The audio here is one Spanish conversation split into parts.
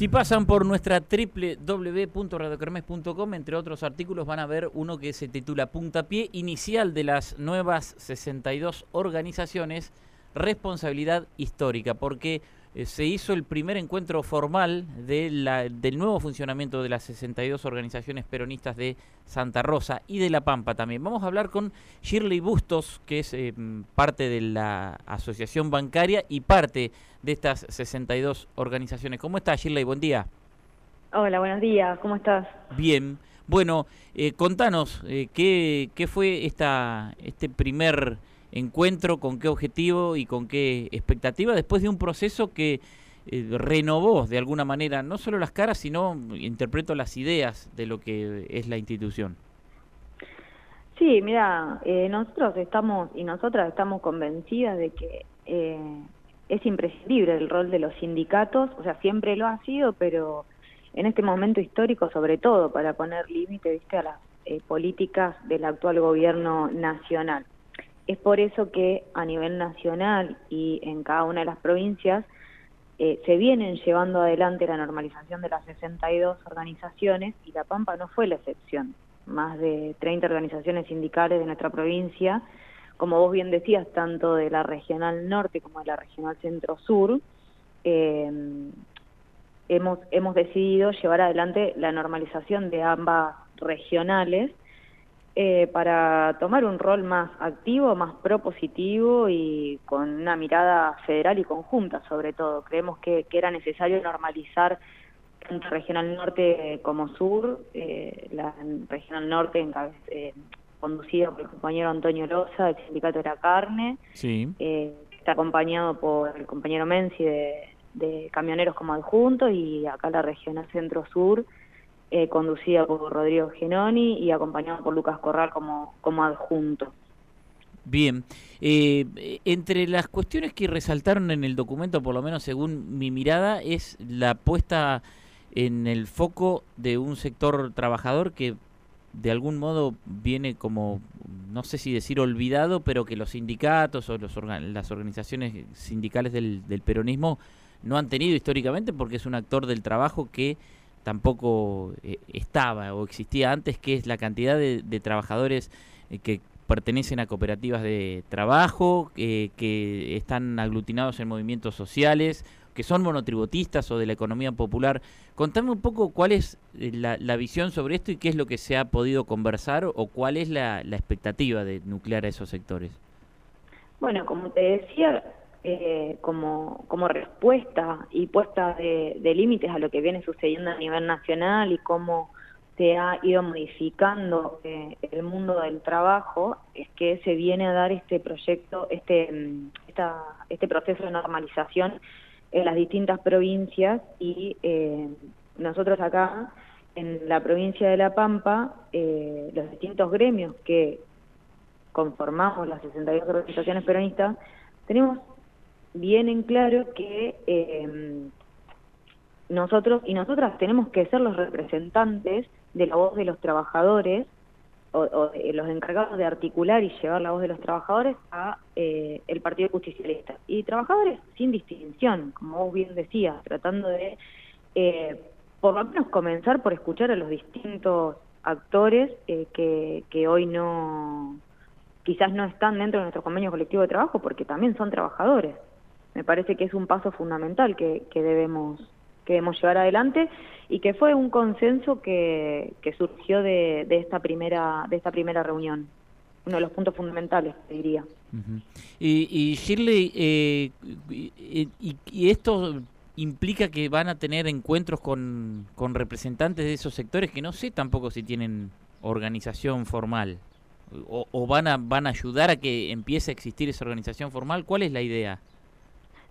Si pasan por nuestra www.radiokermes.com, entre otros artículos, van a ver uno que se titula Puntapié Inicial de las nuevas 62 organizaciones, responsabilidad histórica, porque eh, se hizo el primer encuentro formal de la, del nuevo funcionamiento de las 62 organizaciones peronistas de Santa Rosa y de La Pampa también. Vamos a hablar con Shirley Bustos, que es eh, parte de la asociación bancaria y parte de estas 62 organizaciones. ¿Cómo estás, Shirley? Buen día. Hola, buenos días. ¿Cómo estás? Bien. Bueno, eh, contanos, ¿qué, ¿qué fue esta, este primer encuentro, con qué objetivo y con qué expectativa, después de un proceso que eh, renovó de alguna manera no solo las caras, sino interpreto las ideas de lo que es la institución. Sí, mira, eh, nosotros estamos y nosotras estamos convencidas de que eh, es imprescindible el rol de los sindicatos, o sea, siempre lo ha sido, pero en este momento histórico sobre todo para poner límite a las políticas del actual gobierno nacional. Es por eso que a nivel nacional y en cada una de las provincias eh, se vienen llevando adelante la normalización de las 62 organizaciones y La Pampa no fue la excepción. Más de 30 organizaciones sindicales de nuestra provincia, como vos bien decías, tanto de la regional norte como de la regional centro-sur, eh, hemos, hemos decidido llevar adelante la normalización de ambas regionales eh, para tomar un rol más activo, más propositivo y con una mirada federal y conjunta sobre todo. Creemos que, era necesario normalizar tanto Regional Norte como Sur, eh, la Regional Norte eh, conducida por el compañero Antonio Loza del Sindicato de la Carne, sí. Eh, está acompañado por el compañero Menzi de, de Camioneros como adjunto y acá la Regional Centro-Sur, eh, conducida por Rodrigo Genoni y acompañado por Lucas Corral como, como adjunto. Bien, eh, entre las cuestiones que resaltaron en el documento, por lo menos según mi mirada, es la puesta en el foco de un sector trabajador que de algún modo viene como, no sé si decir olvidado, pero que los sindicatos o los las organizaciones sindicales del, del peronismo no han tenido históricamente porque es un actor del trabajo que tampoco eh, estaba o existía antes, que es la cantidad de, trabajadores eh, que pertenecen a cooperativas de trabajo, que están aglutinados en movimientos sociales, que son monotributistas o de la economía popular. Contame un poco cuál es eh, la, visión sobre esto y qué es lo que se ha podido conversar o cuál es la expectativa de nuclear a esos sectores. Bueno, como te decía, eh, como, como respuesta y puesta de, límites a lo que viene sucediendo a nivel nacional y cómo se ha ido modificando eh, el mundo del trabajo, es que se viene a dar este proyecto, este, mm, esta, este proceso de normalización en las distintas provincias y eh, nosotros acá en la provincia de La Pampa, los distintos gremios que conformamos las 62 organizaciones peronistas, tenemos bien en claro que eh, nosotros y nosotras tenemos que ser los representantes de la voz de los trabajadores o, los encargados de articular y llevar la voz de los trabajadores a eh, el Partido Justicialista. Y trabajadores sin distinción, como vos bien decías, tratando de eh, por lo menos comenzar por escuchar a los distintos actores que, que hoy no quizás no están dentro de nuestro convenio colectivo de trabajo porque también son trabajadores me parece que es un paso fundamental que, debemos que debemos llevar adelante y que fue un consenso que, que surgió de, de, esta primera de esta primera reunión. Uno de los puntos fundamentales diría. Y, y Shirley eh, y, esto implica que van a tener encuentros con, con representantes de esos sectores que no sé tampoco si tienen organización formal. O, o, van a van a ayudar a que empiece a existir esa organización formal. Cuál es la idea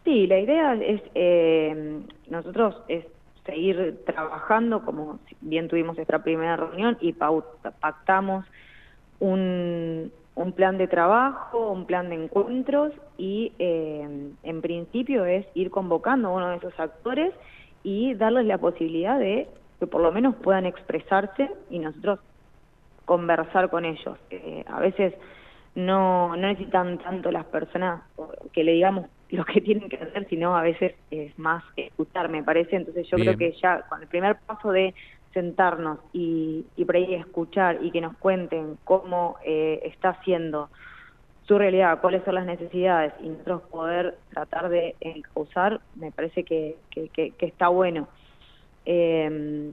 Sí, la idea es, eh, nosotros es seguir trabajando, como bien tuvimos esta primera reunión y pactamos un, un plan de trabajo, un plan de encuentros y eh, en principio es ir convocando a uno de esos actores y darles la posibilidad de que por lo menos puedan expresarse y nosotros conversar con ellos. Eh, a veces no, no necesitan tanto las personas que le digamos lo que tienen que hacer, sino a veces es más escuchar, me parece. Entonces yo creo que ya con el primer paso de sentarnos y, y por ahí escuchar y que nos cuenten cómo eh, está haciendo su realidad, cuáles son las necesidades y nosotros poder tratar de encauzar, me parece que, que, está bueno. Eh,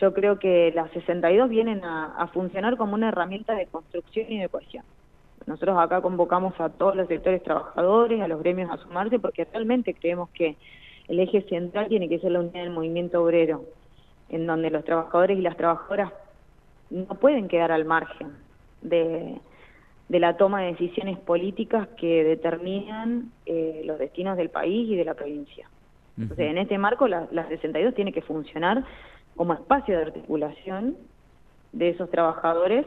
yo creo que las 62 vienen a, a, funcionar como una herramienta de construcción y de cohesión. Nosotros acá convocamos a todos los sectores trabajadores, a los gremios a sumarse, porque realmente creemos que el eje central tiene que ser la unidad del movimiento obrero, en donde los trabajadores y las trabajadoras no pueden quedar al margen de, de la toma de decisiones políticas que determinan eh, los destinos del país y de la provincia. Entonces, en este marco, la, la 62 tiene que funcionar como espacio de articulación de esos trabajadores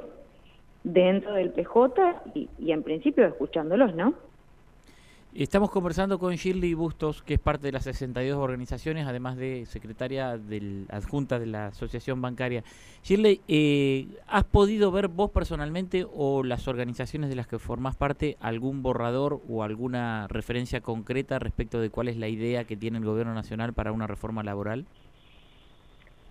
dentro del PJ y, en principio escuchándolos, ¿no? Estamos conversando con Shirley Bustos, que es parte de las 62 organizaciones, además de secretaria del, adjunta de la Asociación Bancaria. Shirley, eh, ¿has podido ver vos personalmente o las organizaciones de las que formás parte algún borrador o alguna referencia concreta respecto de cuál es la idea que tiene el Gobierno Nacional para una reforma laboral?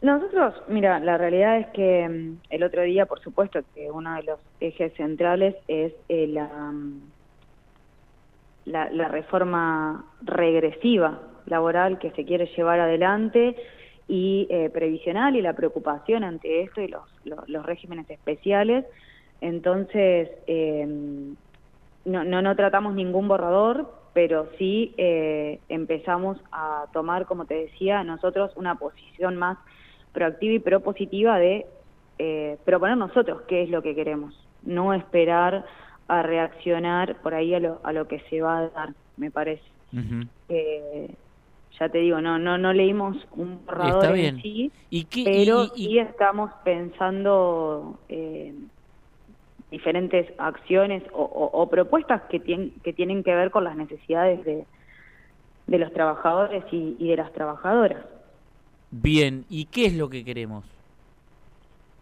Nosotros, mira, la realidad es que mm, el otro día, por supuesto, que uno de los ejes centrales es eh, la la, la reforma regresiva laboral que se quiere llevar adelante y eh, previsional y la preocupación ante esto y los, los, regímenes especiales. Entonces, eh, no, no, no, tratamos ningún borrador, pero sí eh, empezamos a tomar, como te decía, nosotros una posición más proactiva y propositiva de eh, proponer nosotros qué es lo que queremos, no esperar a reaccionar por ahí a lo, a lo que se va a dar, me parece. eh, ya te digo, no no no leímos un borrador en sí, ¿Y pero sí estamos pensando eh, diferentes acciones o, o, propuestas que, tienen que tienen que ver con las necesidades de, de los trabajadores y, y de las trabajadoras. Bien, ¿y qué es lo que queremos?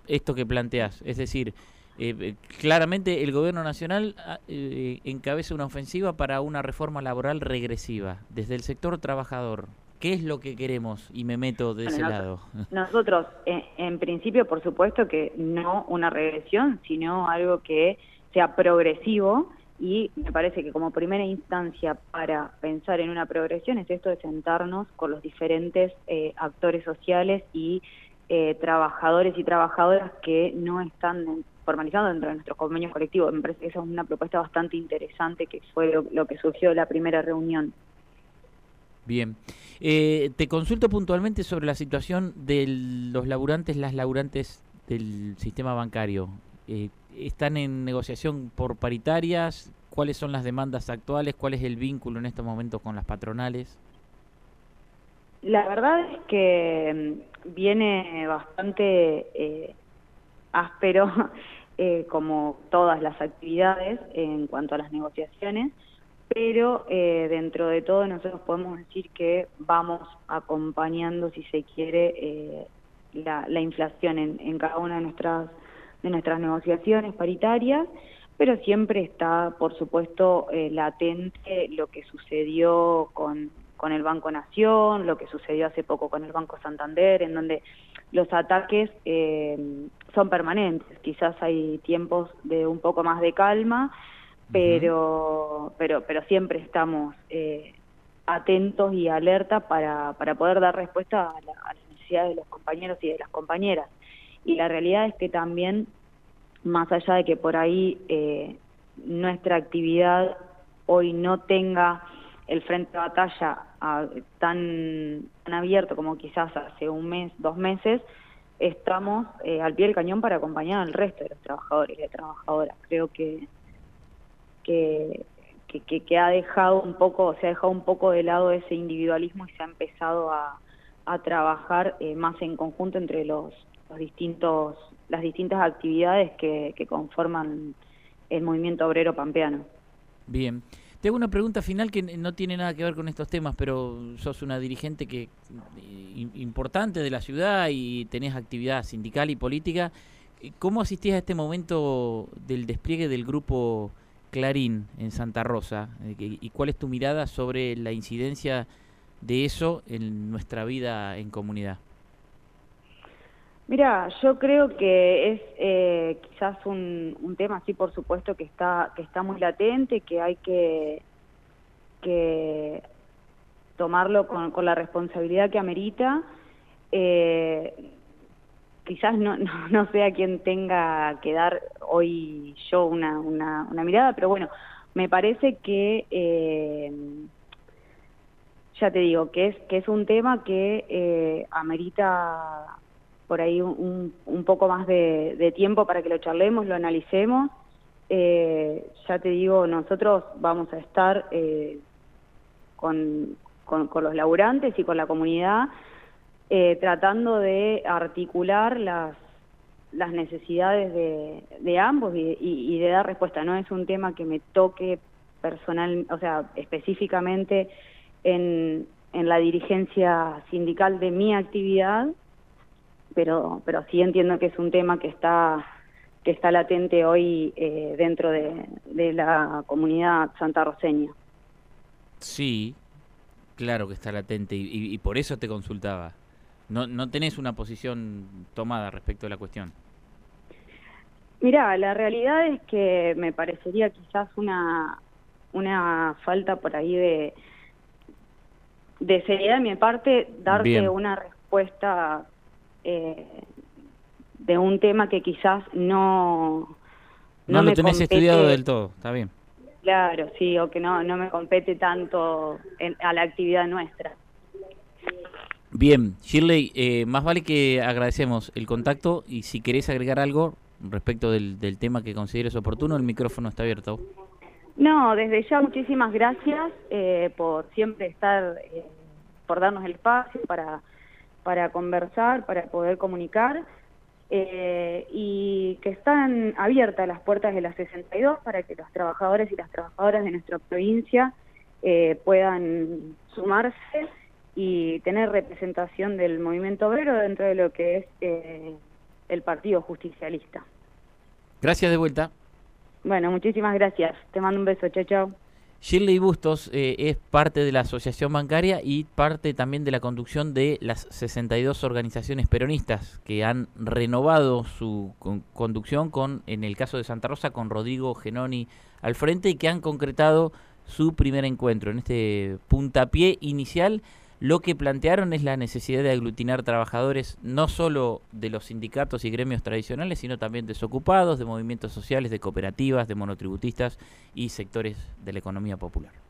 Esto que planteas, es decir, eh, eh, claramente el gobierno nacional ah, eh, encabeza una ofensiva para una reforma laboral regresiva desde el sector trabajador. ¿Qué es lo que queremos? Y me meto de ese lado. Nosotros, en, principio, por supuesto que no una regresión, sino algo que sea progresivo y me parece que como primera instancia para pensar en una progresión es esto de sentarnos con los diferentes actores sociales y trabajadores y trabajadoras que no están formalizado dentro de nuestros convenios colectivos. Me parece que esa es una propuesta bastante interesante que fue lo, que surgió de la primera reunión. Bien. Eh, te consulto puntualmente sobre la situación de los laburantes, las laburantes del sistema bancario. Eh, ¿Están en negociación por paritarias? ¿Cuáles son las demandas actuales? ¿Cuál es el vínculo en estos momentos con las patronales? La verdad es que mm, viene bastante eh, áspero eh, como todas las actividades en cuanto a las negociaciones, pero eh, dentro de todo nosotros podemos decir que vamos acompañando, si se quiere, eh, la, la, inflación en, en, cada una de nuestras, de nuestras negociaciones paritarias, pero siempre está, por supuesto, latente lo que sucedió con, con el Banco Nación, lo que sucedió hace poco con el Banco Santander, en donde los ataques eh, son permanentes. Quizás hay tiempos de un poco más de calma, pero, pero, pero siempre estamos eh, atentos y alerta para, para poder dar respuesta a, las necesidades de los compañeros y de las compañeras. Y la realidad es que también, más allá de que por ahí eh, nuestra actividad hoy no tenga el frente de batalla tan, tan abierto como quizás hace un mes, dos meses, estamos eh, al pie del cañón para acompañar al resto de los trabajadores y de trabajadoras. Creo que, que, que, que, ha dejado un poco, se ha dejado un poco de lado ese individualismo y se ha empezado a, a trabajar eh, más en conjunto entre los, los distintos, las distintas actividades que, conforman el movimiento obrero pampeano. Bien. Te hago una pregunta final que no tiene nada que ver con estos temas, pero sos una dirigente que importante de la ciudad y tenés actividad sindical y política. ¿Cómo asistís a este momento del despliegue del grupo Clarín en Santa Rosa eh, y cuál es tu mirada sobre la incidencia de eso en nuestra vida en comunidad. Mira, yo creo que es eh, quizás un, tema así, por supuesto, que está que está muy latente, que hay que, que tomarlo con, con la responsabilidad que amerita. Eh, quizás no, no, no, sea quien tenga que dar hoy yo una, una, una mirada, pero bueno, me parece que eh, ya te digo que es que es un tema que eh, amerita por ahí un, un poco más de, tiempo para que lo charlemos, lo analicemos. Eh, ya te digo, nosotros vamos a estar eh, con, con, los laburantes y con la comunidad eh, tratando de articular las, las necesidades de, de ambos y, y, y, de dar respuesta. No es un tema que me toque personal, o sea, específicamente en, en la dirigencia sindical de mi actividad, pero, pero sí entiendo que es un tema que está que está latente hoy eh, dentro de, de, la comunidad santarroceña. Sí, claro que está latente y, y, y, por eso te consultaba. No, no tenés una posición tomada respecto a la cuestión. Mira, la realidad es que me parecería quizás una, una falta por ahí de, de seriedad de mi parte darte Bien. una respuesta eh, de un tema que quizás no... No, no lo tenés compete, estudiado del todo, está bien. Claro, sí, o que no, no me compete tanto en, a la actividad nuestra. Bien, Shirley, eh, más vale que agradecemos el contacto y si querés agregar algo respecto del, del tema que consideres oportuno, el micrófono está abierto. No, desde ya muchísimas gracias eh, por siempre estar, eh, por darnos el espacio para para conversar, para poder comunicar, eh, y que están abiertas las puertas de la 62 para que los trabajadores y las trabajadoras de nuestra provincia eh, puedan sumarse y tener representación del movimiento obrero dentro de lo que es eh, el Partido Justicialista. Gracias de vuelta. Bueno, muchísimas gracias. Te mando un beso. Chao, chao. Shirley Bustos eh, es parte de la asociación bancaria y parte también de la conducción de las 62 organizaciones peronistas que han renovado su con conducción con, en el caso de Santa Rosa, con Rodrigo Genoni al frente y que han concretado su primer encuentro. En este puntapié inicial, lo que plantearon es la necesidad de aglutinar trabajadores no solo de los sindicatos y gremios tradicionales, sino también desocupados, de movimientos sociales, de cooperativas, de monotributistas y sectores de la economía popular.